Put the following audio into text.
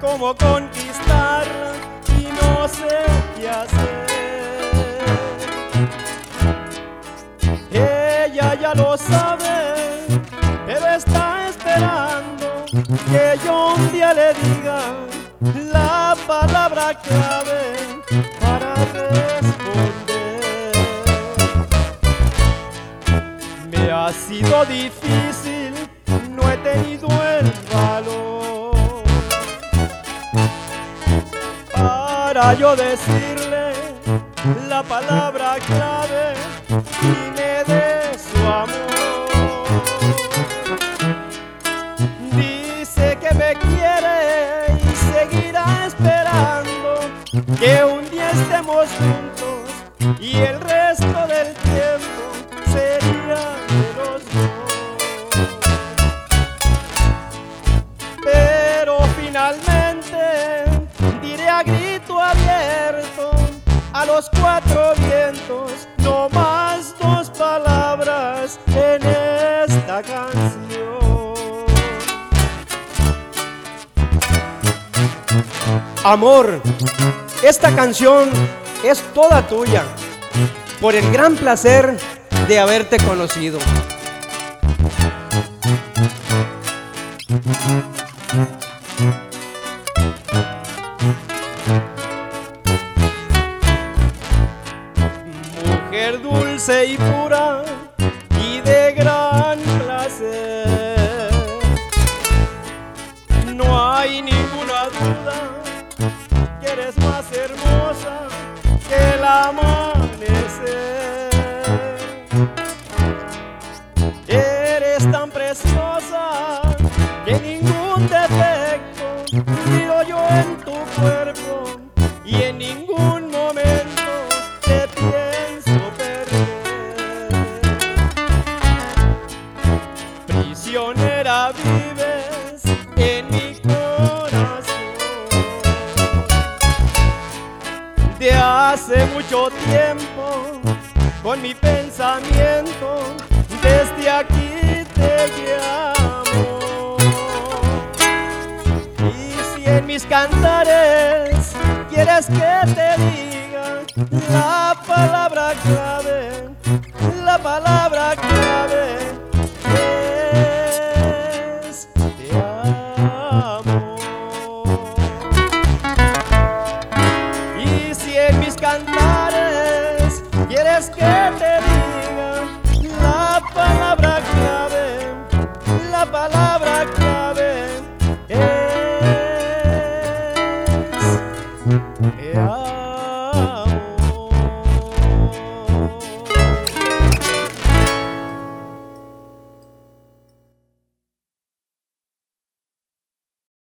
cómo conquistarla y no sé qué hacer. Ella ya lo sabe, pero está esperando que yo un día le diga la palabra clave para responder. Me ha sido difícil, yo decirle la palabra clave y me dé su amor. Dice que me quiere y seguirá esperando que un día estemos juntos y el resto del tiempo sería de los dos. Pero finalmente abierto a los cuatro vientos, no más dos palabras en esta canción. Amor, esta canción es toda tuya, por el gran placer de haberte conocido. Dulce y pura y de gran placer. No hay ninguna duda que eres más hermosa que el amanecer. Eres tan preciosa que ningún Prisionera vives en mi corazón. De hace mucho tiempo, con mi pensamiento, desde aquí te llamo. Y si en mis cantares quieres que te diga la palabra clave, la palabra clave